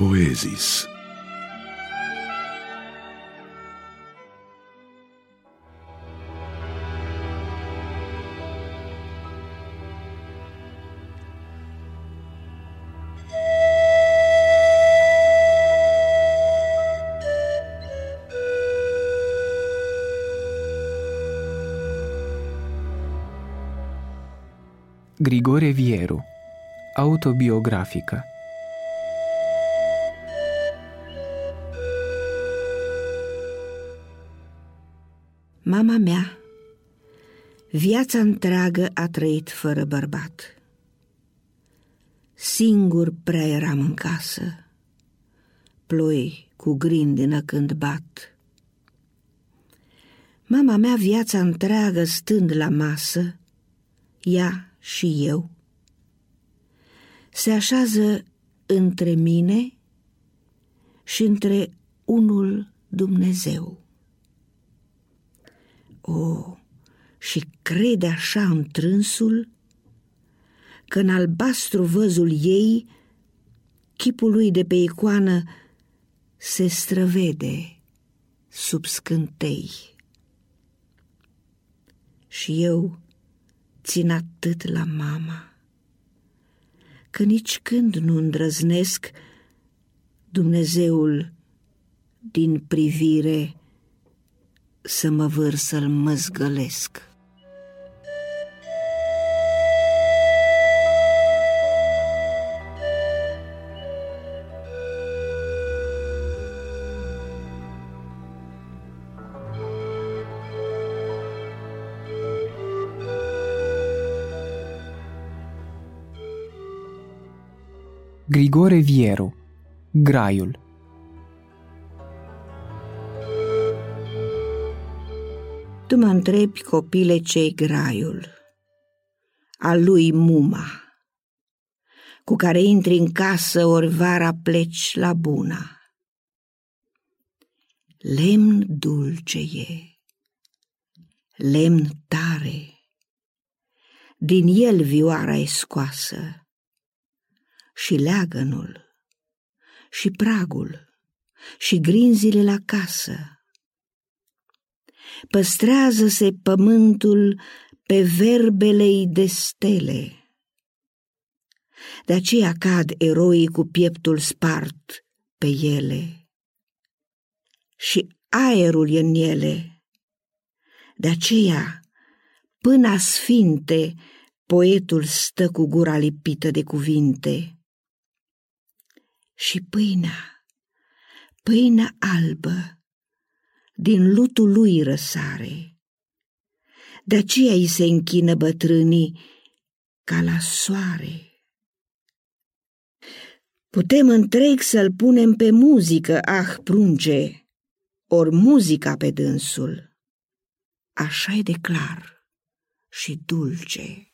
Poezis. Grigore Vieru Autobiografică Mama mea viața întreagă a trăit fără bărbat. Singur prea eram în casă, ploi cu grindină când bat. Mama mea viața întreagă stând la masă, ea și eu, se așează între mine și între unul Dumnezeu. O, și crede așa întrânsul că în albastru văzul ei, chipul lui de pe icoană se străvede sub scântei. Și eu țin atât la mama, că nici când nu îndrăznesc Dumnezeul din privire să mă văr să-l măzgălesc. Grigore Vieru Graiul Tu mă întrebi, copile, ce graiul? Al lui Muma, cu care intri în casă ori vara pleci la buna. Lemn dulce e, lemn tare, din el vioara e scoasă, și leagănul, și pragul, și grinzile la casă păstrează-se pământul pe verbele de stele. De aceea cad eroii cu pieptul spart pe ele. Și aerul e în ele. De aceea, până sfinte, poetul stă cu gura lipită de cuvinte. Și pâinea, pâinea albă, din lutul lui răsare. De aceea îi se închină bătrânii ca la soare. Putem întreg să-l punem pe muzică, ah, prunce, ori muzica pe dânsul. așa e de clar și dulce.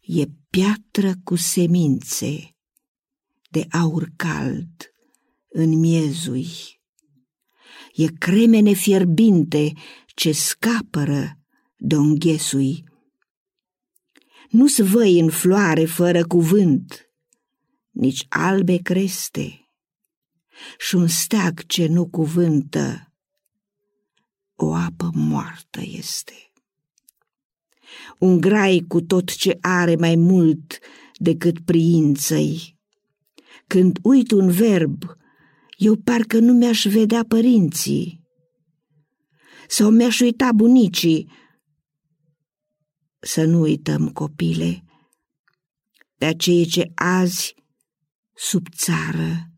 E piatră cu semințe de aur cald în miezui e cremene fierbinte ce scapără de înghesui. Nu-s văi în floare fără cuvânt, nici albe creste, și un steag ce nu cuvântă, o apă moartă este. Un grai cu tot ce are mai mult decât priințăi. Când uit un verb, eu parcă nu mi-aș vedea părinții sau mi-aș uita bunicii. Să nu uităm, copile, pe acei ce azi, sub țară,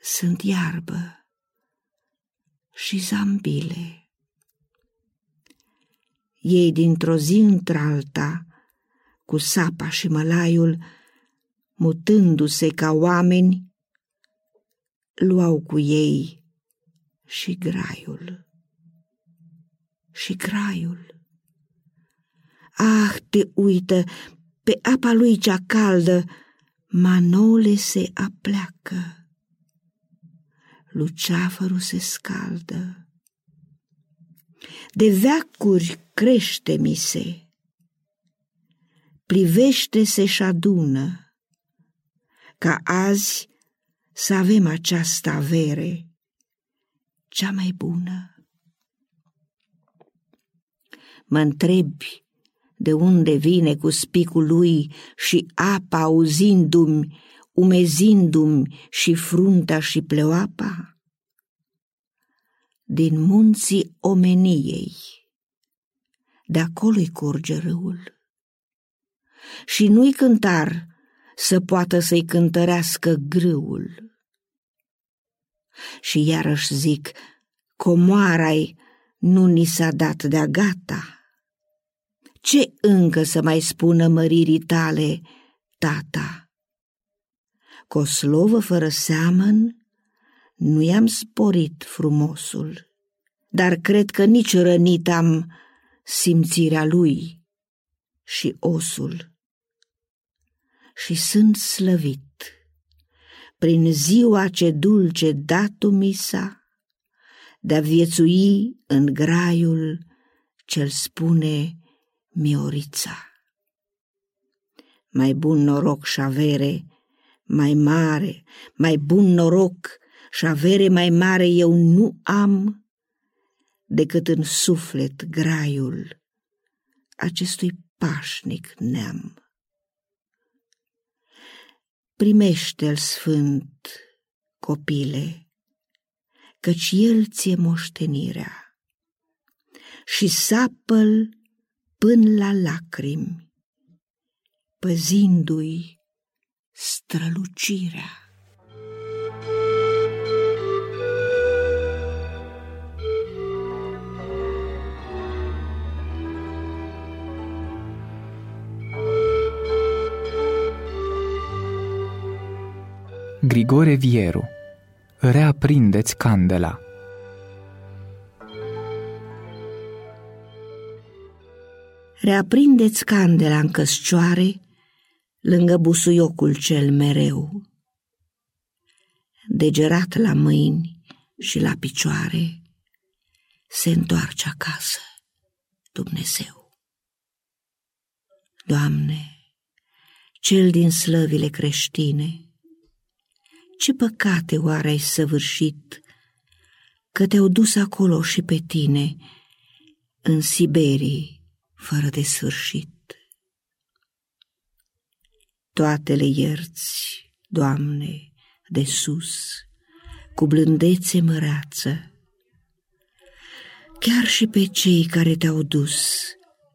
sunt iarbă și zambile. Ei dintr-o zi într-alta, cu sapa și mălaiul, mutându-se ca oameni, luau cu ei și graiul. Și graiul. Ah, te uită, pe apa lui cea caldă, manole se apleacă. Luceafărul se scaldă. De veacuri crește mi se, privește-se și adună, ca azi să avem această avere, cea mai bună. Mă întrebi de unde vine cu spicul lui și apa auzindu-mi, umezindu-mi și fruntea și pleoapa? Din munții omeniei, de acolo-i curge râul. Și nu-i cântar să poată să-i cântărească grâul. Și iarăși zic, comoara-i nu ni s-a dat de-a gata. Ce încă să mai spună măririi tale, tata? Coslovă fără seamăn, nu i-am sporit frumosul, dar cred că nici rănit am simțirea lui și osul și sunt slăvit. Prin ziua ce dulce datu mi sa, de-a viețui în graiul ce-l spune Miorița. Mai bun noroc și avere, mai mare, mai bun noroc și avere mai mare eu nu am decât în suflet graiul acestui pașnic neam primește-l sfânt, copile, căci el ție moștenirea și sapă-l până la lacrimi, păzindu-i strălucirea. Grigore Vieru Reaprindeți candela Reaprindeți candela în căscioare lângă busuiocul cel mereu. Degerat la mâini și la picioare, se întoarce acasă Dumnezeu. Doamne, cel din slăvile creștine, ce păcate oare ai săvârșit, că te-au dus acolo și pe tine, în Siberii, fără de sfârșit? Toate le ierți, Doamne, de sus, cu blândețe măreață, chiar și pe cei care te-au dus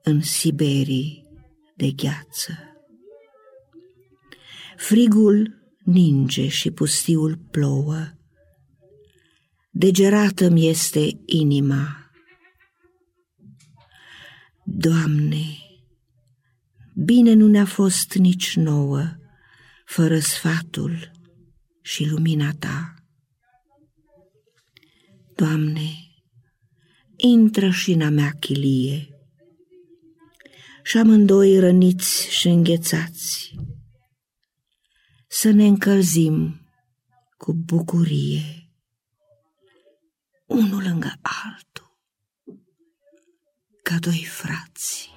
în Siberii de gheață. Frigul ninge și pustiul plouă. Degerată-mi este inima. Doamne, bine nu ne-a fost nici nouă, fără sfatul și lumina Ta. Doamne, intră și în a mea chilie și amândoi răniți și înghețați, să ne încălzim cu bucurie, unul lângă altul, ca doi frați.